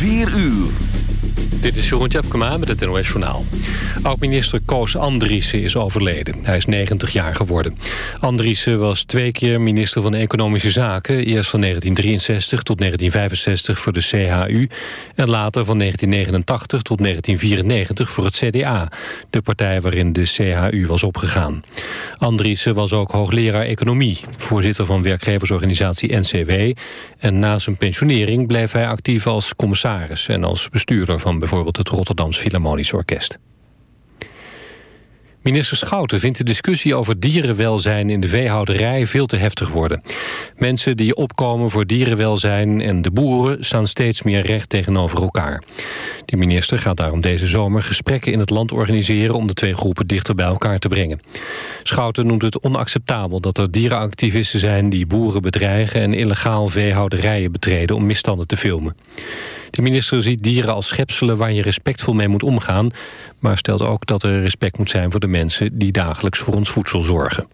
4 uur. Dit is Jeroen Tjepkema met het NOS Journaal. Oud-minister Koos Andriessen is overleden. Hij is 90 jaar geworden. Andriessen was twee keer minister van Economische Zaken. Eerst van 1963 tot 1965 voor de CHU... en later van 1989 tot 1994 voor het CDA... de partij waarin de CHU was opgegaan. Andriessen was ook hoogleraar Economie... voorzitter van werkgeversorganisatie NCW... en na zijn pensionering bleef hij actief als commissaris... en als bestuurder van bijvoorbeeld het Rotterdams Philharmonisch Orkest. Minister Schouten vindt de discussie over dierenwelzijn in de veehouderij veel te heftig worden. Mensen die opkomen voor dierenwelzijn en de boeren staan steeds meer recht tegenover elkaar. De minister gaat daarom deze zomer gesprekken in het land organiseren om de twee groepen dichter bij elkaar te brengen. Schouten noemt het onacceptabel dat er dierenactivisten zijn die boeren bedreigen en illegaal veehouderijen betreden om misstanden te filmen. De minister ziet dieren als schepselen waar je respectvol mee moet omgaan... maar stelt ook dat er respect moet zijn voor de mensen... die dagelijks voor ons voedsel zorgen.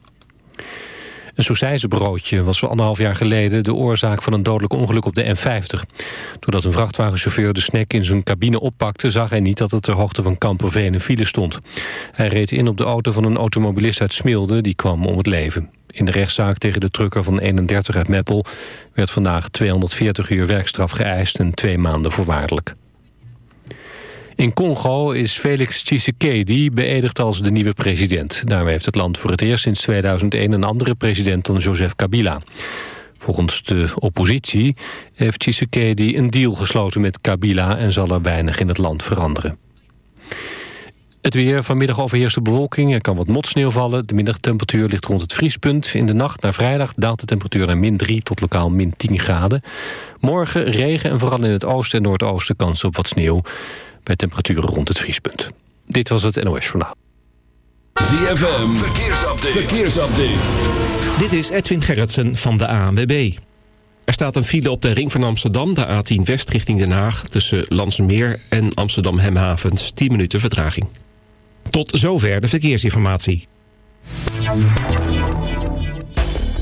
Een broodje was voor anderhalf jaar geleden de oorzaak van een dodelijk ongeluk op de N50. Doordat een vrachtwagenchauffeur de snack in zijn cabine oppakte... zag hij niet dat het ter hoogte van Kamperveen een file stond. Hij reed in op de auto van een automobilist uit Smilde, die kwam om het leven. In de rechtszaak tegen de trucker van 31 uit Meppel... werd vandaag 240 uur werkstraf geëist en twee maanden voorwaardelijk. In Congo is Felix Tshisekedi beëdigd als de nieuwe president. Daarmee heeft het land voor het eerst sinds 2001 een andere president dan Joseph Kabila. Volgens de oppositie heeft Tshisekedi een deal gesloten met Kabila... en zal er weinig in het land veranderen. Het weer vanmiddag overheerst de bewolking. Er kan wat motsneeuw vallen. De middagtemperatuur ligt rond het vriespunt. In de nacht naar vrijdag daalt de temperatuur naar min 3 tot lokaal min 10 graden. Morgen regen en vooral in het oosten en noordoosten kans op wat sneeuw. Bij temperaturen rond het vriespunt. Dit was het NOS Journaal. ZFM, verkeersupdate. verkeersupdate. Dit is Edwin Gerritsen van de ANWB. Er staat een file op de ring van Amsterdam, de A10 West richting Den Haag... tussen Landsmeer en Amsterdam-Hemhavens, 10 minuten vertraging. Tot zover de verkeersinformatie.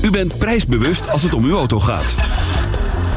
U bent prijsbewust als het om uw auto gaat.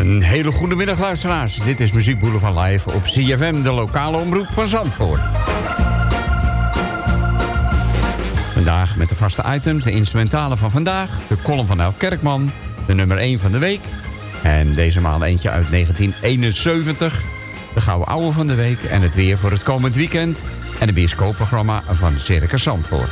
Een hele goede middag luisteraars. Dit is Muziek Boulevard Live op CFM, de lokale omroep van Zandvoort. Vandaag met de vaste items, de instrumentale van vandaag... de column van El Kerkman, de nummer 1 van de week... en deze maand eentje uit 1971... de gouden ouwe van de week en het weer voor het komend weekend... en het bioscoopprogramma van Circus Zandvoort.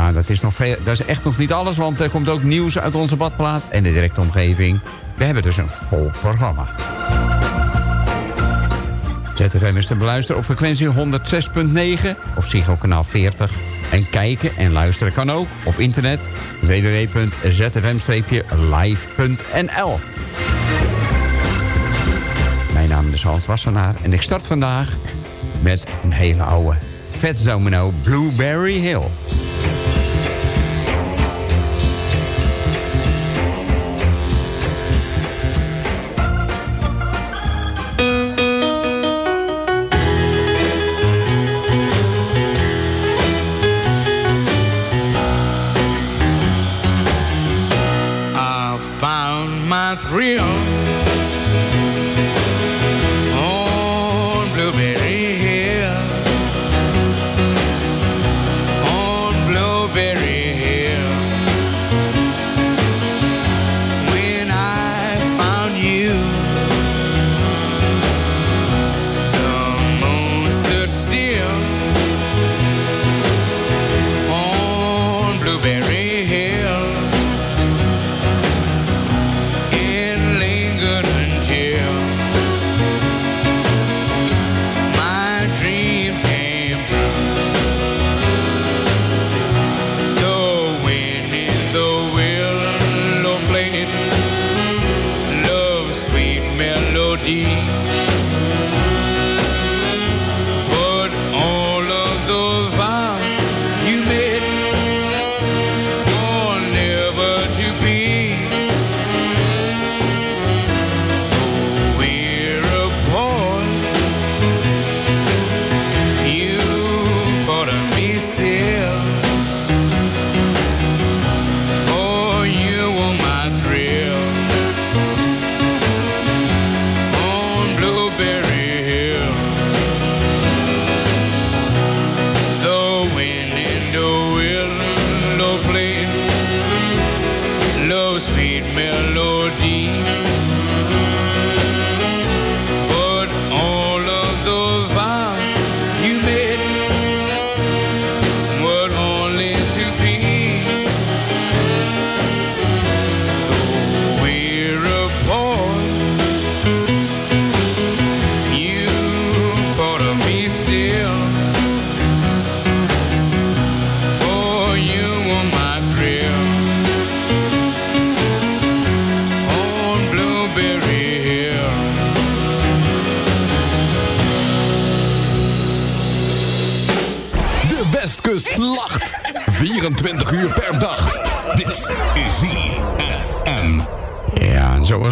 Ja, dat is, nog veel, is echt nog niet alles, want er komt ook nieuws uit onze badplaat en de directe omgeving. We hebben dus een vol programma. ZFM is te beluisteren op frequentie 106.9 of Psycho kanaal 40. En kijken en luisteren kan ook op internet www.zfm-live.nl Mijn naam is Hans Wassenaar en ik start vandaag met een hele oude Vet Domino Blueberry Hill.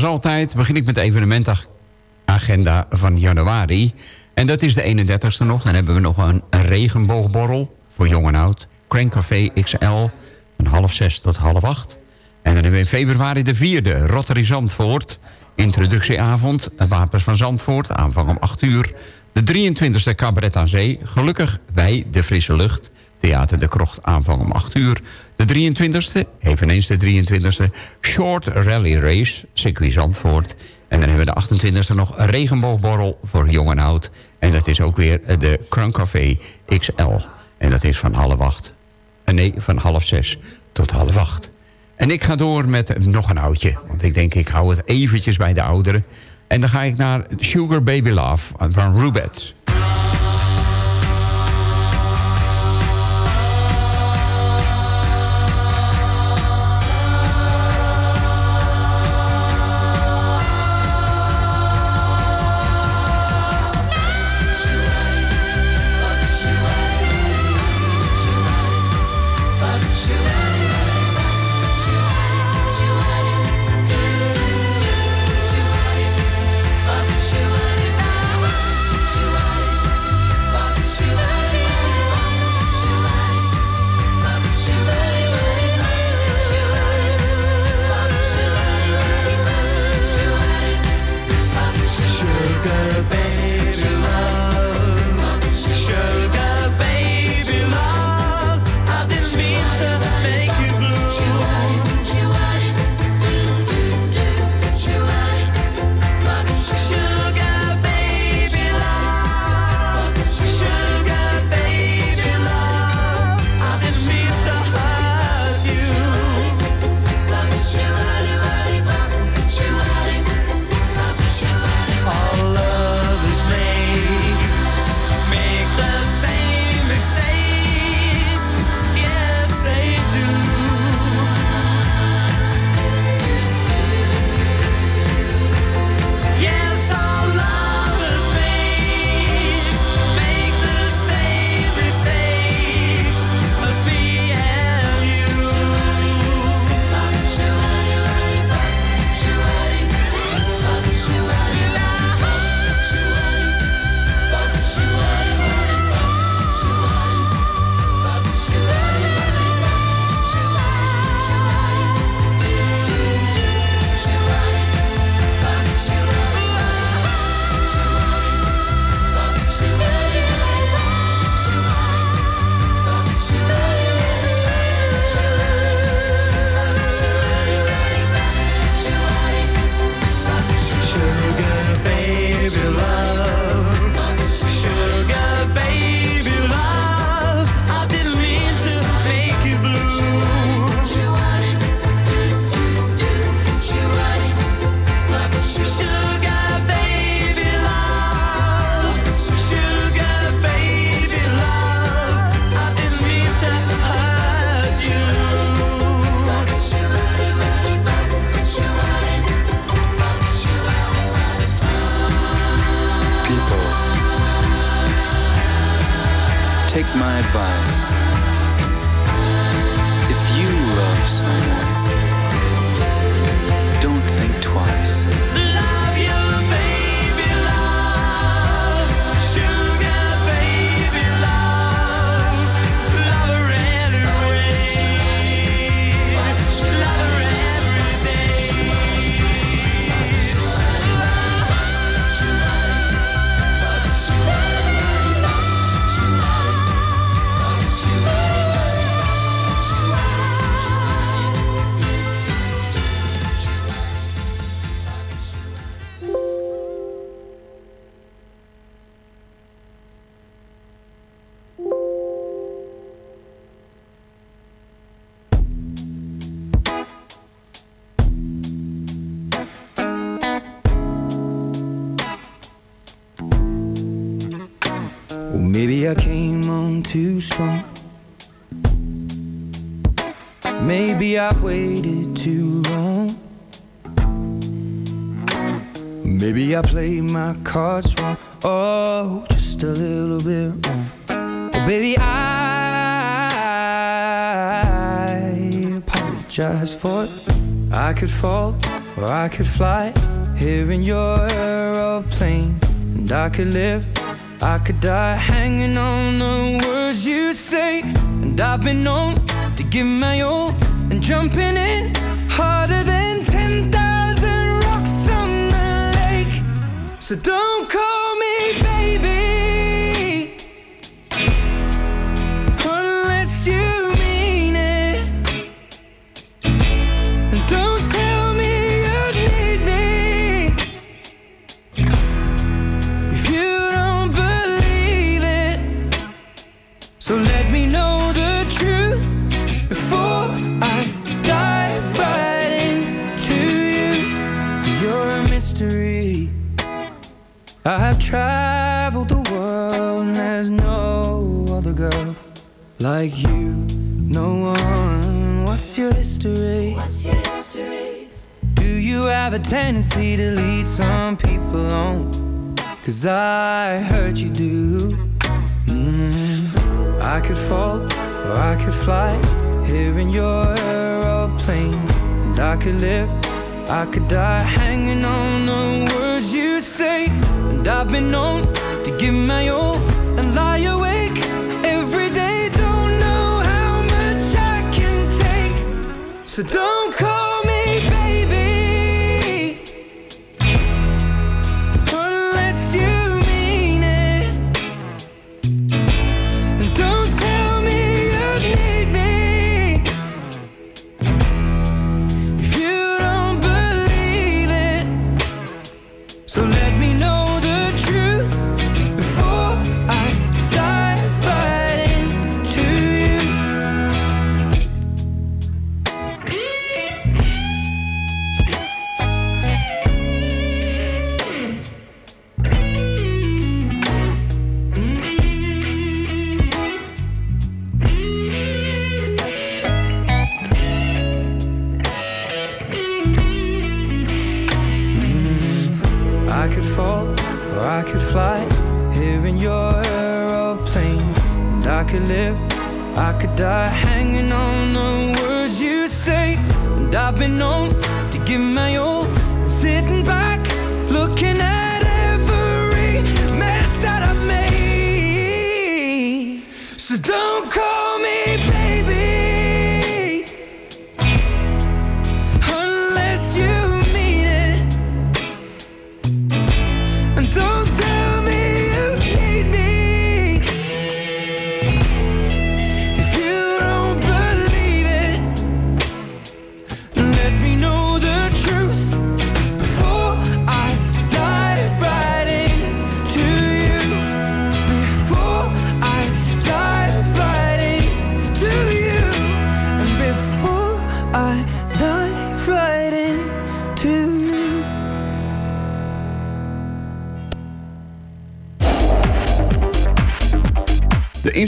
Altijd begin ik met de evenementagenda van januari. En dat is de 31ste nog. Dan hebben we nog een, regenboogborrel voor jong en oud. Crank Café XL, van half zes tot half acht. En dan hebben we in februari de vierde, Rotary Zandvoort. Introductieavond, Wapens van Zandvoort, aanvang om 8 uur. De 23e Cabaret aan Zee, gelukkig bij de frisse lucht. Theater de Krocht, aanvang om 8 uur. De 23e, eveneens de 23e, Short Rally Race, circuit Zandvoort. En dan hebben we de 28e nog regenboogborrel voor jong en oud. En dat is ook weer de Crunk Café XL. En dat is van half acht. Eh, Nee, van half zes tot half acht. En ik ga door met nog een oudje. Want ik denk, ik hou het eventjes bij de ouderen. En dan ga ik naar Sugar Baby Love van Rubets. Cards wrong. Oh, just a little bit wrong. Oh, baby, I apologize for it. I could fall or I could fly here in your aeroplane. And I could live, I could die hanging on the words you say. And I've been known to give my all and jumping in harder than 10,000 So don't call me baby. Like you. No one. What's your history? What's your history? Do you have a tendency to lead some people on? Cause I heard you do. Mm. I could fall or I could fly here in your aeroplane. And I could live, I could die hanging on the words you say. And I've been known to give my all So don't call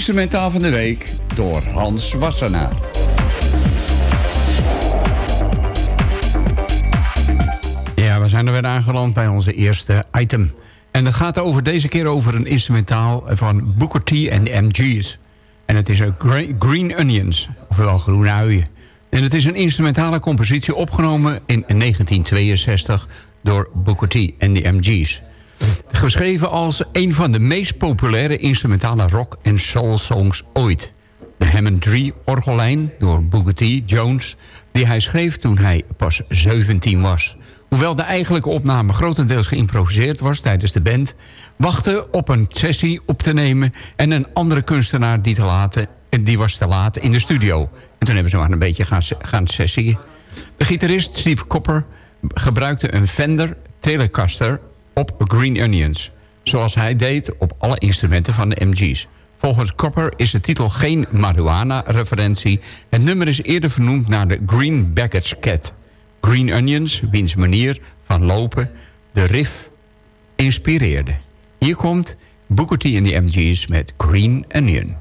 instrumentaal van de week door Hans Wassenaar. Ja, we zijn er weer aangeland bij onze eerste item. En dat gaat over deze keer over een instrumentaal van Booker T en de MG's. En het is Gre- Green Onions, ofwel groene uien. En het is een instrumentale compositie opgenomen in 1962 door Booker T en de MG's. Geschreven als een van de meest populaire instrumentale rock- en soul-songs ooit. De Hammond 3 orgellijn door Booker T. Jones... die hij schreef toen hij pas 17 was. Hoewel de eigenlijke opname grotendeels geïmproviseerd was tijdens de band... wachtte op een sessie op te nemen... en een andere kunstenaar die, te laten, die was te laat in de studio. En toen hebben ze maar een beetje gaan, gaan sessieën. De gitarist Steve Copper gebruikte een Fender Telecaster op Green Onions. Zoals hij deed op alle instrumenten van de MG's. Volgens Copper is de titel geen marihuana-referentie. Het nummer is eerder vernoemd naar de Green Baggage Cat. Green Onions, wiens manier van lopen de riff inspireerde. Hier komt Booker T en de MG's met Green Onion.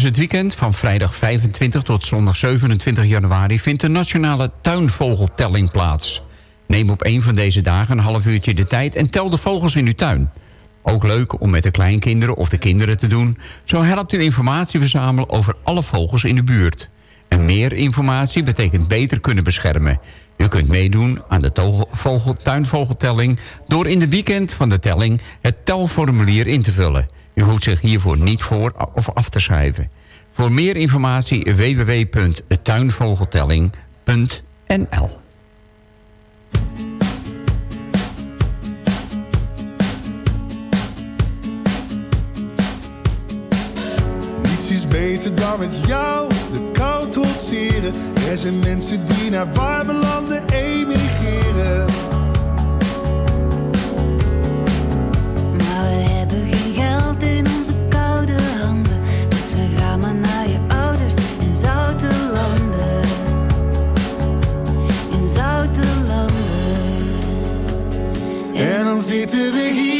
Tijdens het weekend van vrijdag 25 tot zondag 27 januari... vindt de Nationale Tuinvogeltelling plaats. Neem op een van deze dagen een half uurtje de tijd... en tel de vogels in uw tuin. Ook leuk om met de kleinkinderen of de kinderen te doen. Zo helpt u informatie verzamelen over alle vogels in de buurt. En meer informatie betekent beter kunnen beschermen. U kunt meedoen aan de vogel, tuinvogeltelling... door in de weekend van de telling het telformulier in te vullen... U hoeft zich hiervoor niet voor of af te schrijven. Voor meer informatie www.tuinvogeltelling.nl Niets is beter dan met jou de kou trotseren. Er zijn mensen die naar warme landen emigreren. In onze koude handen. Dus we gaan maar naar je ouders in zouten landen. In zoute landen. En dan zitten we hier.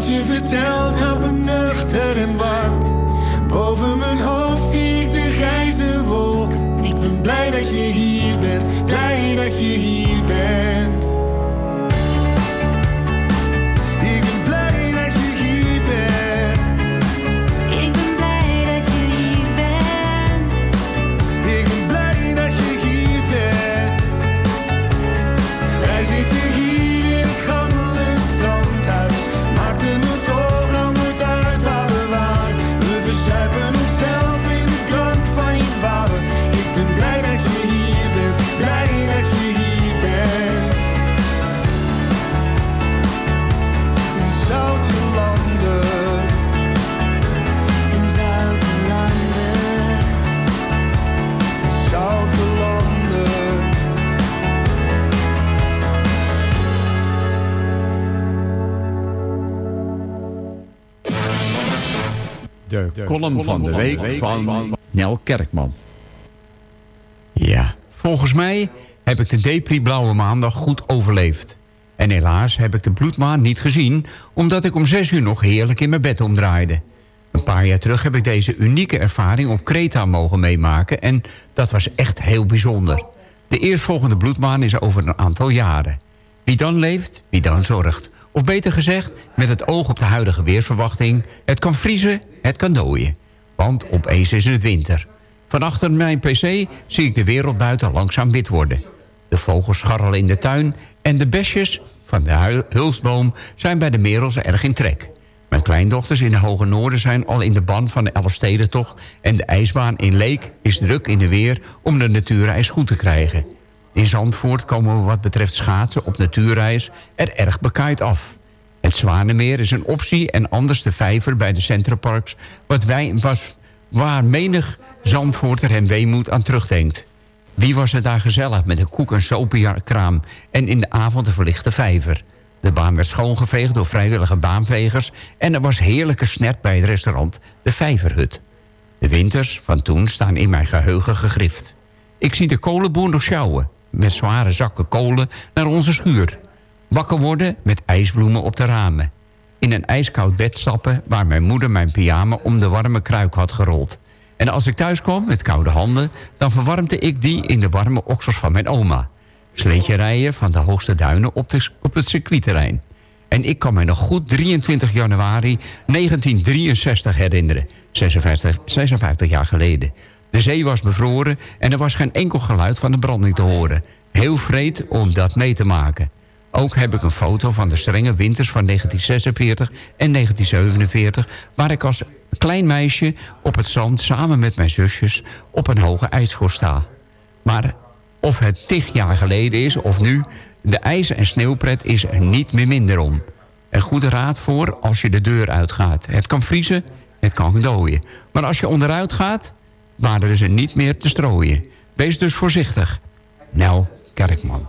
Strandhuis. Wat je vertelt column van de week van Nel Kerkman. Ja, volgens mij heb ik de Depri Blauwe Maandag goed overleefd. En helaas heb ik de bloedmaan niet gezien... omdat ik om zes uur nog heerlijk in mijn bed omdraaide. Een paar jaar terug heb ik deze unieke ervaring op Kreta mogen meemaken... en dat was echt heel bijzonder. De eerstvolgende bloedmaan is over een aantal jaren. Wie dan leeft, wie dan zorgt. Of beter gezegd, met het oog op de huidige weersverwachting... het kan vriezen, het kan dooien. Want opeens is het winter. Van achter mijn pc zie ik de wereld buiten langzaam wit worden. De vogels scharrelen in de tuin... en de besjes van de hu- hulsboom zijn bij de merels erg in trek. Mijn kleindochters in de Hoge Noorden zijn al in de ban van de Elfstedentocht... en de ijsbaan in Leek is druk in de weer om de natuurreis goed te krijgen. In Zandvoort komen we wat betreft schaatsen op natuurreis er erg bekaaid af. Het Zwanemeer is een optie en anders de vijver bij de Centraparks... Wat wij, was, waar menig Zandvoorter en weemoed aan terugdenkt. Wie was er daar gezellig met een koek- en sopenkraam... en in de avond een verlichte vijver. De baan werd schoongeveegd door vrijwillige baanvegers... en er was heerlijke snert bij het restaurant De Vijverhut. De winters van toen staan in mijn geheugen gegrift. Ik zie de kolenboer nog sjouwen... met zware zakken kolen naar onze schuur. Wakker worden met ijsbloemen op de ramen. In een ijskoud bed stappen waar mijn moeder mijn pyjama om de warme kruik had gerold. En als ik thuis kwam met koude handen... dan verwarmde ik die in de warme oksels van mijn oma. Sleetje rijden van de hoogste duinen op, op het circuitterrein. En ik kan mij nog goed 23 januari 1963 herinneren. 56, 56 jaar geleden. De zee was bevroren en er was geen enkel geluid van de branding te horen. Heel vreed om dat mee te maken. Ook heb ik een foto van de strenge winters van 1946 en 1947... waar ik als klein meisje op het zand samen met mijn zusjes op een hoge ijsschors sta. Maar of het tig jaar geleden is of nu... de ijs- en sneeuwpret is er niet meer minder om. Een goede raad voor als je de deur uitgaat. Het kan vriezen, het kan dooien. Maar als je onderuit gaat, waren ze niet meer te strooien. Wees dus voorzichtig. Nel Kerkman.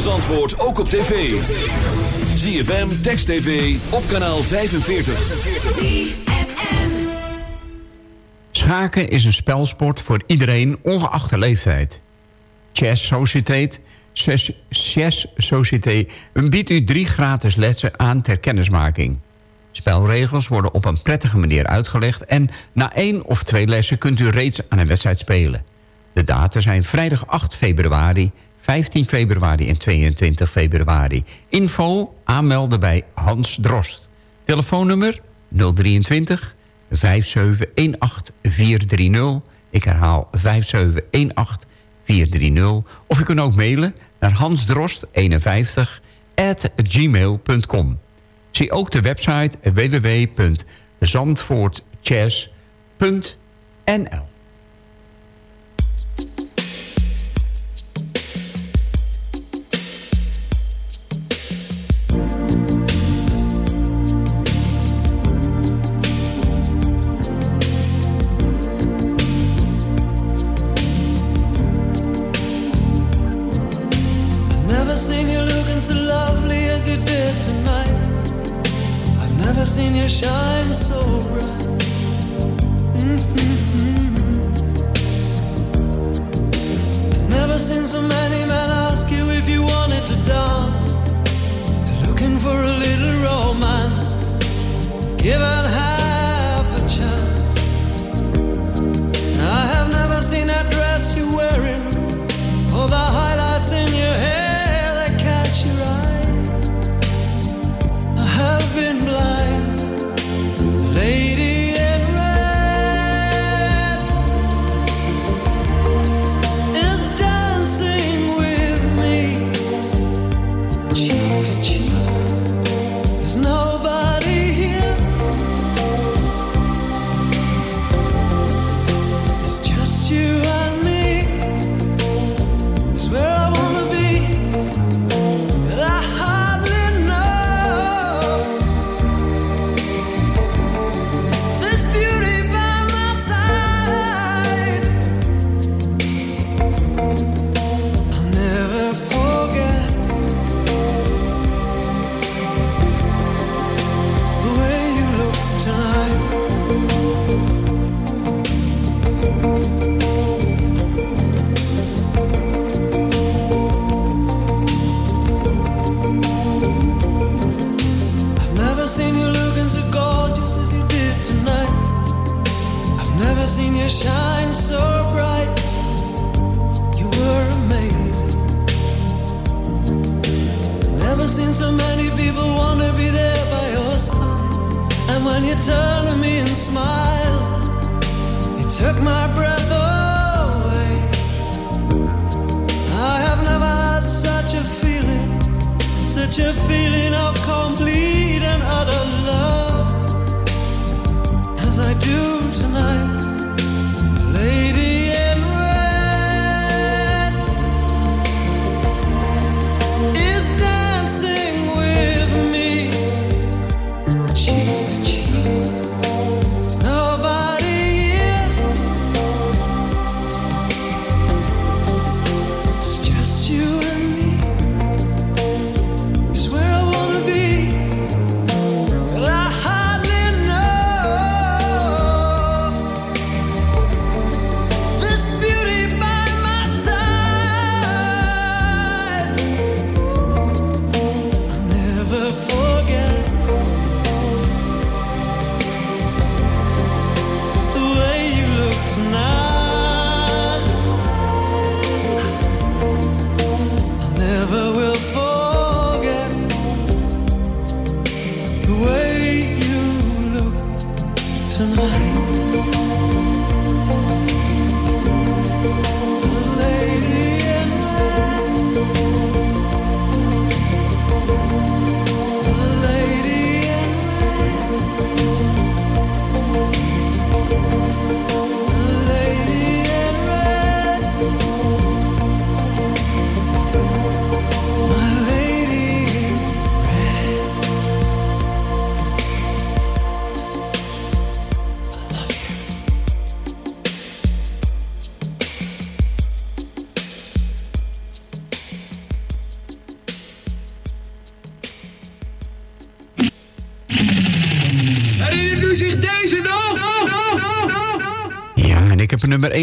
van antwoord ook op tv. ZFM, Text TV, op kanaal 45. Schaken is een spelsport voor iedereen, ongeacht de leeftijd. Chess Society, Chess Societe biedt u drie gratis lessen aan ter kennismaking. Spelregels worden op een prettige manier uitgelegd... en na één of twee lessen kunt u reeds aan een wedstrijd spelen. De data zijn vrijdag 8 februari 15 februari en 22 februari. Info aanmelden bij Hans Drost. Telefoonnummer 023 5718430. Ik herhaal 5718430. Of je kunt ook mailen naar hansdrost51 at gmail.com. Zie ook de website www.zandvoortchess.nl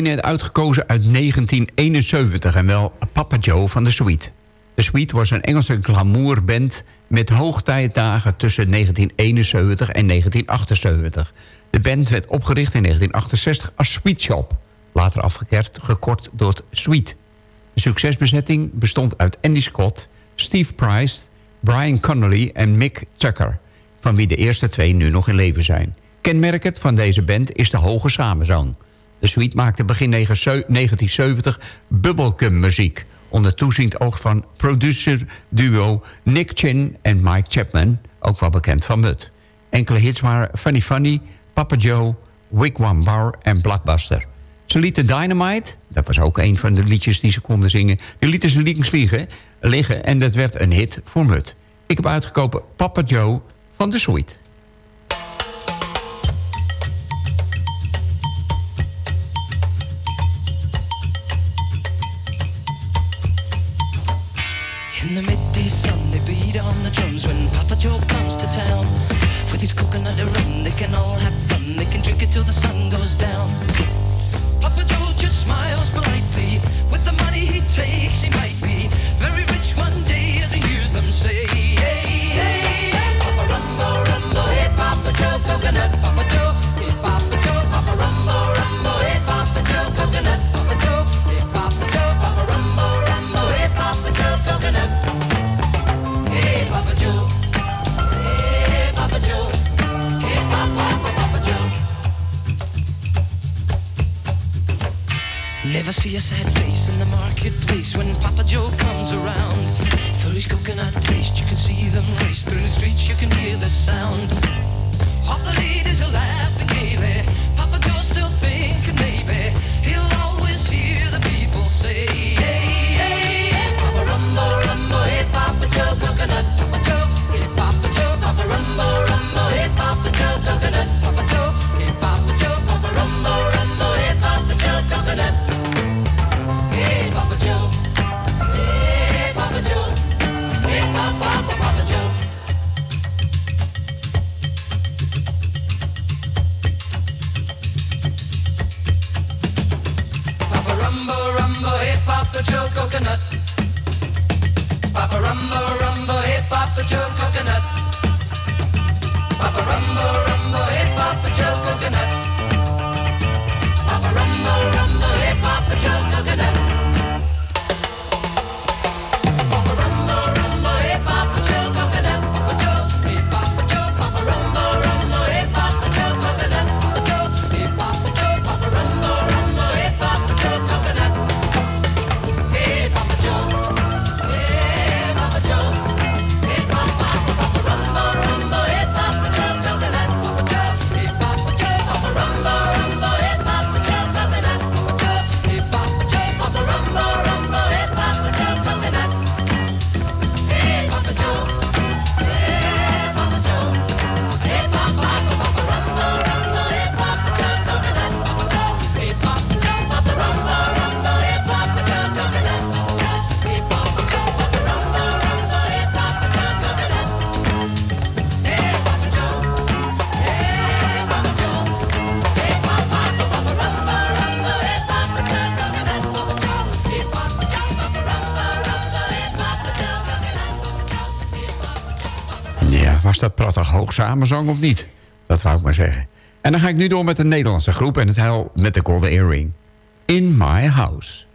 1 uitgekozen uit 1971... en wel Papa Joe van The Sweet. The Sweet was een Engelse glamourband... met hoogtijdagen tussen 1971 en 1978. De band werd opgericht in 1968 als Sweet Shop. Later afgekerd, gekort door Sweet. De succesbezetting bestond uit Andy Scott, Steve Price... Brian Connolly en Mick Tucker... van wie de eerste twee nu nog in leven zijn. Kenmerkend van deze band is de hoge samenzang. De suite maakte begin 1970 bubblegum muziek... onder toeziend oog van producer-duo Nick Chin en Mike Chapman... ook wel bekend van Mud. Enkele hits waren Funny Funny, Papa Joe, Wigwam Bar en Blockbuster. Ze lieten Dynamite, dat was ook een van de liedjes die ze konden zingen... die lieten ze links liggen, liggen en dat werd een hit voor Mud. Ik heb uitgekopen Papa Joe van de Sweet. In the midday sun, they beat on the drums when Papa Joe comes to town. With his coconut rum, they can all have fun. They can drink it till the sun goes down. Papa Joe just smiles politely. With the money he takes, he might Never see a sad face in the marketplace when Papa Joe comes around. For his coconut taste, you can see them race through the streets, you can hear the sound. All the ladies are laughing gaily. Papa Joe's still samenzang of niet? Dat wou ik maar zeggen. En dan ga ik nu door met een Nederlandse groep... en het hel met de Golden Earring. In my house,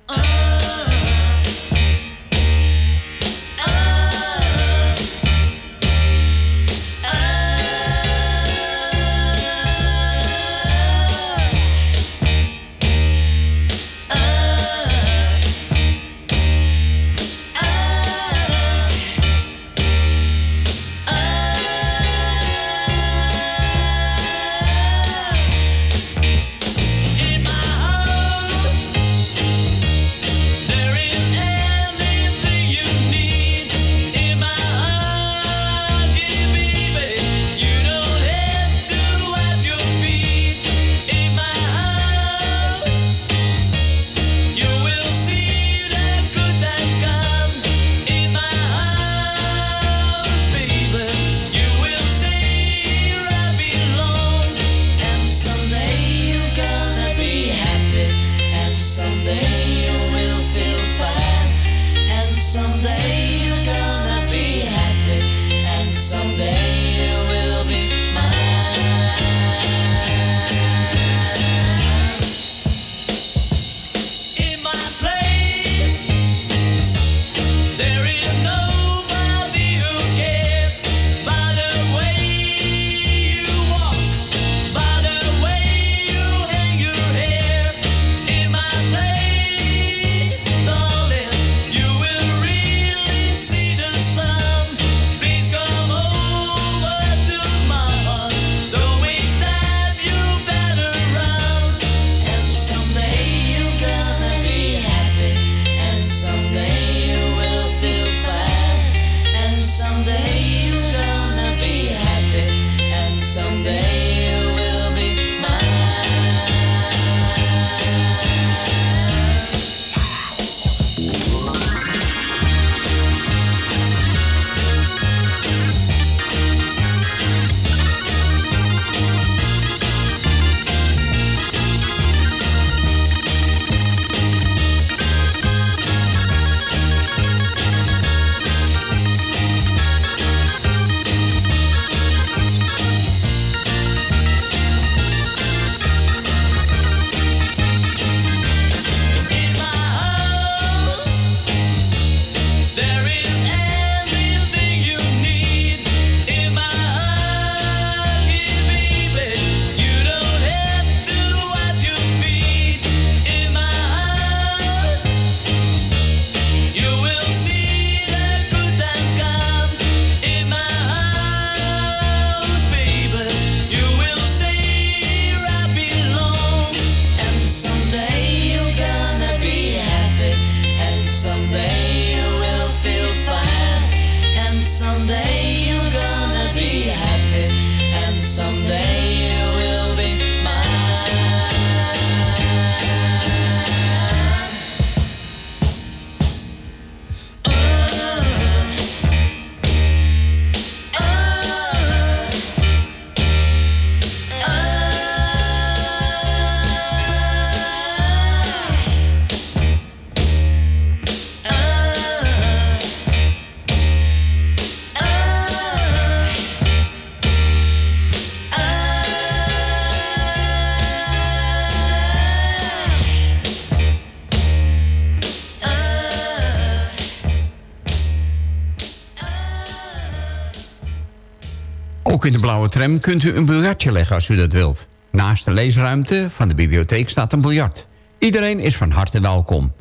blauwe tram kunt u een biljartje leggen als u dat wilt. Naast de leesruimte van de bibliotheek staat een biljart. Iedereen is van harte welkom.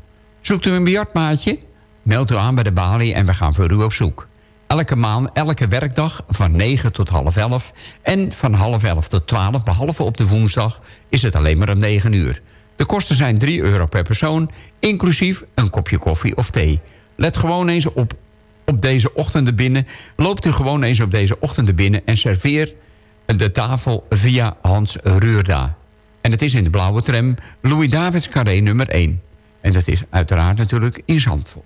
Zoekt u een biljartmaatje? Meld u aan bij de balie en we gaan voor u op zoek. Elke maand, elke werkdag van 9 tot half 11 en van half 11 tot 12, behalve op de woensdag, is het alleen maar om 9 uur. De kosten zijn 3 euro per persoon, inclusief een kopje koffie of thee. Let gewoon eens op, op deze ochtenden binnen. Loopt u gewoon eens op deze ochtenden binnen en serveer de tafel via Hans Ruurda. En het is in de blauwe tram Louis Davids Carré nummer 1. En dat is uiteraard natuurlijk in Zandvoort.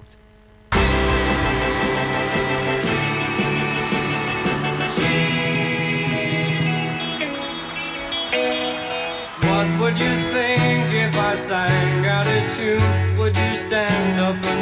What would you think if I sang out a? Would you stand up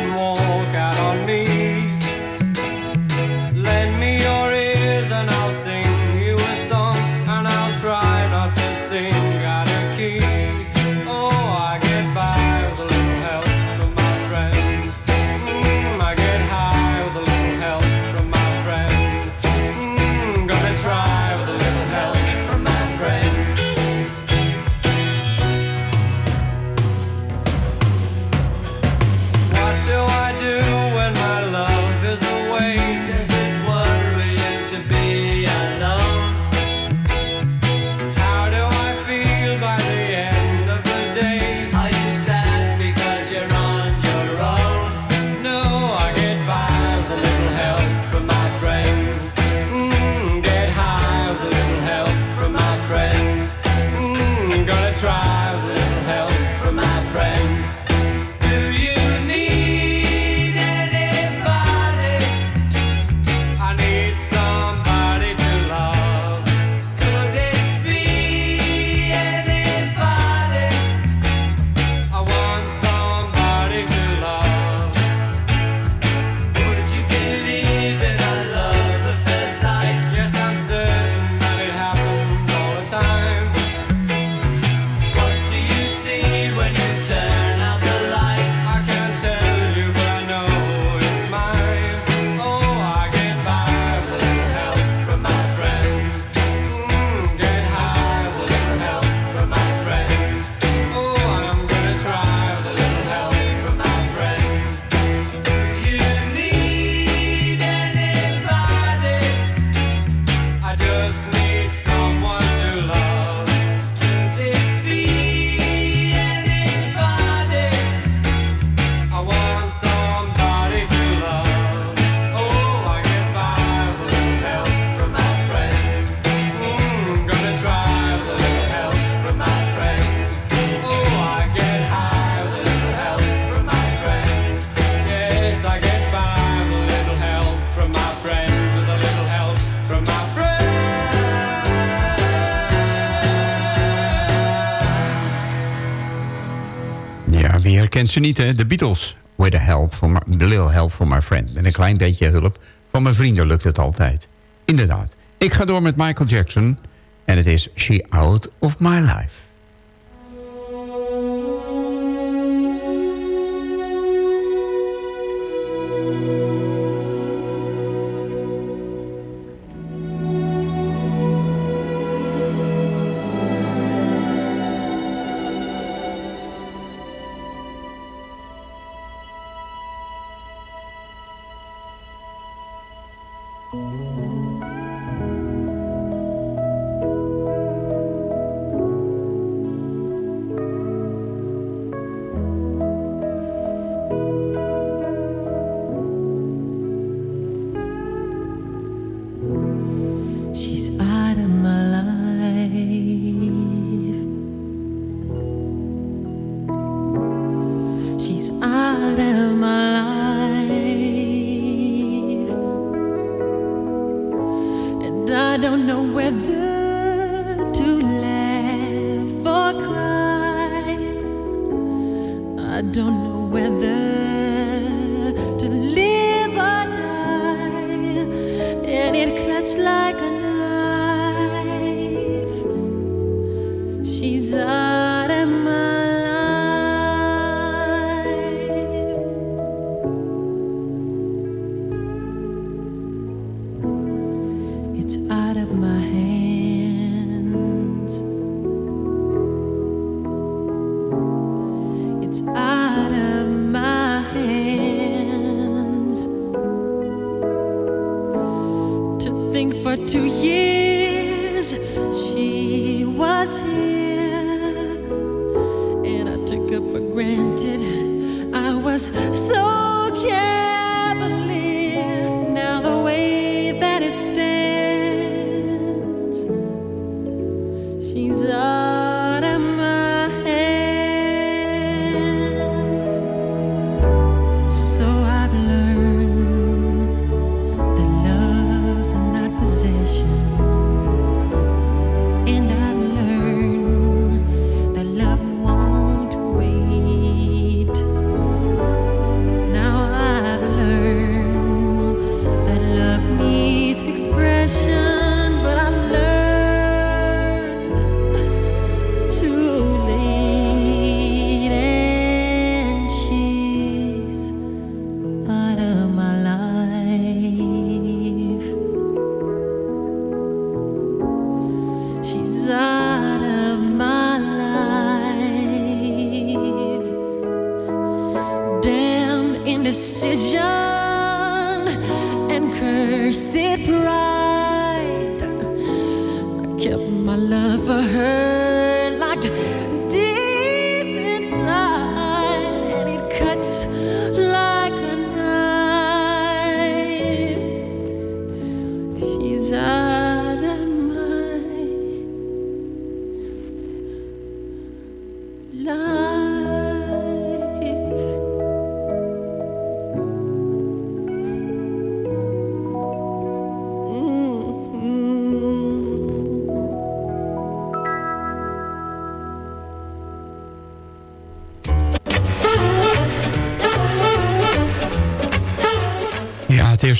Herkent ze niet, hè? De Beatles. With a help for my, a little help for my friend. Met een klein beetje hulp van mijn vrienden lukt het altijd. Inderdaad. Ik ga door met Michael Jackson. En het is She Out of My Life.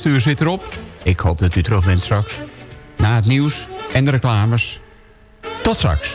eerste uur zit erop. Ik hoop dat u terug bent straks. Na het nieuws en de reclames. Tot straks.